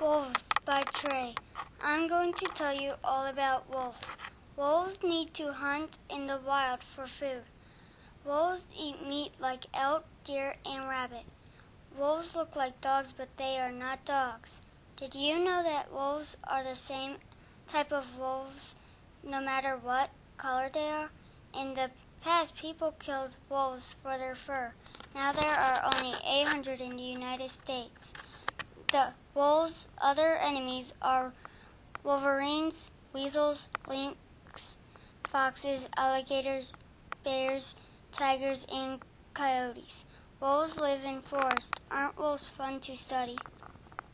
Wolves by Trey. I'm going to tell you all about wolves. Wolves need to hunt in the wild for food. Wolves eat meat like elk, deer, and rabbit. Wolves look like dogs, but they are not dogs. Did you know that wolves are the same type of wolves no matter what color they are? In the past, people killed wolves for their fur. Now there are only 800 in the United States. The wolves' other enemies are wolverines, weasels, lynx, foxes, alligators, bears, tigers, and coyotes. Wolves live in forests. Aren't wolves fun to study?